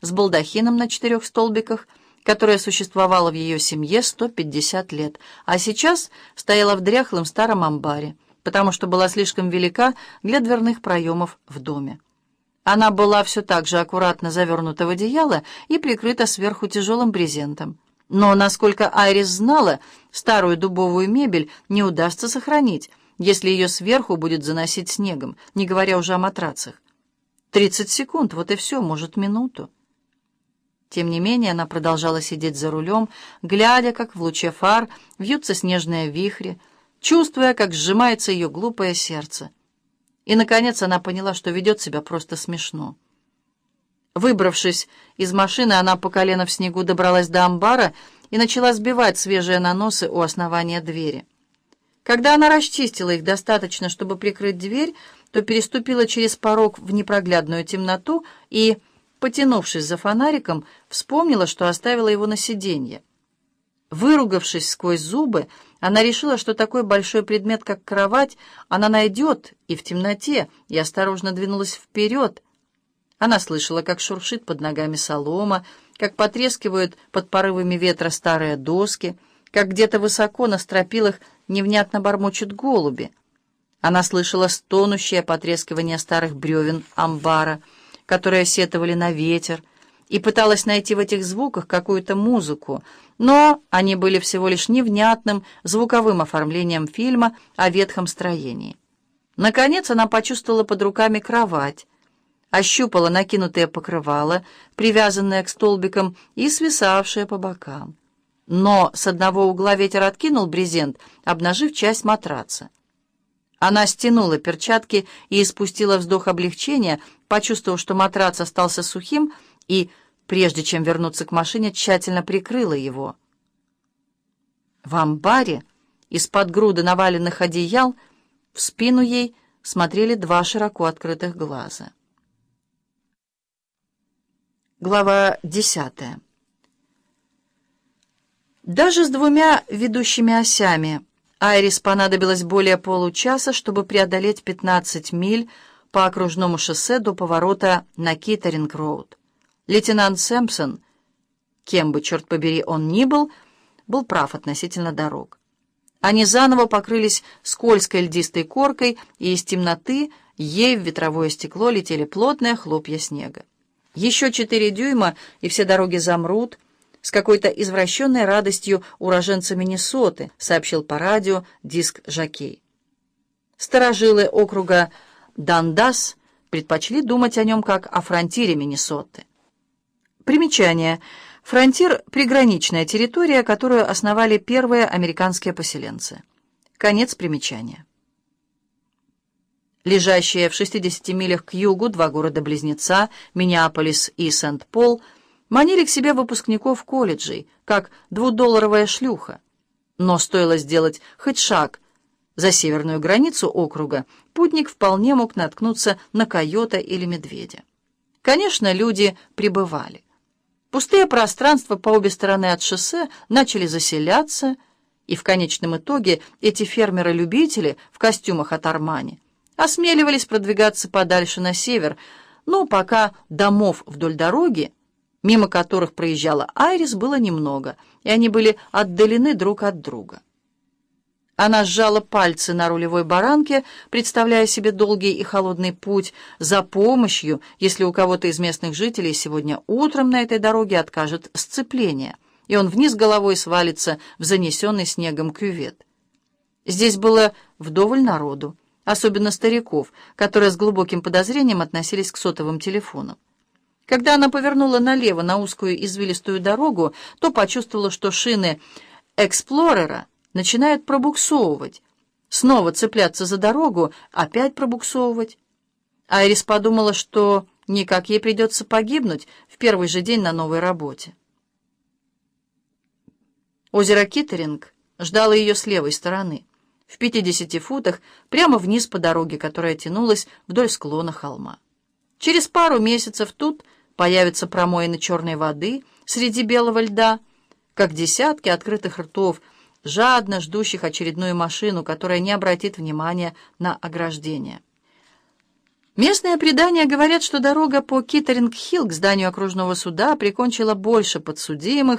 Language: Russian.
с балдахином на четырех столбиках, которая существовала в ее семье 150 лет, а сейчас стояла в дряхлом старом амбаре, потому что была слишком велика для дверных проемов в доме. Она была все так же аккуратно завернута в одеяло и прикрыта сверху тяжелым брезентом. Но, насколько Айрис знала, старую дубовую мебель не удастся сохранить, если ее сверху будет заносить снегом, не говоря уже о матрацах. Тридцать секунд, вот и все, может, минуту. Тем не менее, она продолжала сидеть за рулем, глядя, как в луче фар вьются снежные вихри, чувствуя, как сжимается ее глупое сердце. И, наконец, она поняла, что ведет себя просто смешно. Выбравшись из машины, она по колено в снегу добралась до амбара и начала сбивать свежие наносы у основания двери. Когда она расчистила их достаточно, чтобы прикрыть дверь, то переступила через порог в непроглядную темноту и, потянувшись за фонариком, вспомнила, что оставила его на сиденье. Выругавшись сквозь зубы, она решила, что такой большой предмет, как кровать, она найдет и в темноте, и осторожно двинулась вперед, она слышала, как шуршит под ногами солома, как потрескивают под порывами ветра старые доски, как где-то высоко на стропилах невнятно бормочут голуби. Она слышала стонущее потрескивание старых бревен амбара, которые сетовали на ветер, и пыталась найти в этих звуках какую-то музыку, но они были всего лишь невнятным звуковым оформлением фильма о ветхом строении. Наконец она почувствовала под руками кровать, ощупала накинутое покрывало, привязанное к столбикам и свисавшее по бокам. Но с одного угла ветер откинул брезент, обнажив часть матраца. Она стянула перчатки и испустила вздох облегчения, почувствовав, что матрац остался сухим, и, прежде чем вернуться к машине, тщательно прикрыла его. В амбаре из-под груды наваленных одеял в спину ей смотрели два широко открытых глаза. Глава десятая. Даже с двумя ведущими осями Айрис понадобилось более получаса, чтобы преодолеть 15 миль по окружному шоссе до поворота на Китеринг-роуд. Лейтенант Сэмпсон, кем бы, черт побери, он ни был, был прав относительно дорог. Они заново покрылись скользкой льдистой коркой, и из темноты ей в ветровое стекло летели плотные хлопья снега. Еще четыре дюйма, и все дороги замрут. С какой-то извращенной радостью уроженца Миннесоты, сообщил по радио диск Жакей. Старожилы округа Дандас предпочли думать о нем как о фронтире Миннесоты. Примечание. Фронтир — приграничная территория, которую основали первые американские поселенцы. Конец примечания. Лежащие в 60 милях к югу два города-близнеца, Миннеаполис и Сент-Пол, манили к себе выпускников колледжей, как двудолларовая шлюха. Но стоило сделать хоть шаг за северную границу округа, путник вполне мог наткнуться на койота или медведя. Конечно, люди прибывали. Пустые пространства по обе стороны от шоссе начали заселяться, и в конечном итоге эти фермеры-любители в костюмах от Армани осмеливались продвигаться подальше на север, но пока домов вдоль дороги, мимо которых проезжала Айрис, было немного, и они были отдалены друг от друга. Она сжала пальцы на рулевой баранке, представляя себе долгий и холодный путь за помощью, если у кого-то из местных жителей сегодня утром на этой дороге откажет сцепление, и он вниз головой свалится в занесенный снегом кювет. Здесь было вдоволь народу особенно стариков, которые с глубоким подозрением относились к сотовым телефонам. Когда она повернула налево на узкую извилистую дорогу, то почувствовала, что шины «Эксплорера» начинают пробуксовывать, снова цепляться за дорогу, опять пробуксовывать. Айрис подумала, что никак ей придется погибнуть в первый же день на новой работе. Озеро Киттеринг ждало ее с левой стороны в 50 футах, прямо вниз по дороге, которая тянулась вдоль склона холма. Через пару месяцев тут появятся промоины черной воды среди белого льда, как десятки открытых ртов, жадно ждущих очередную машину, которая не обратит внимания на ограждение. Местные предания говорят, что дорога по Киттеринг-Хилл к зданию окружного суда прикончила больше подсудимых,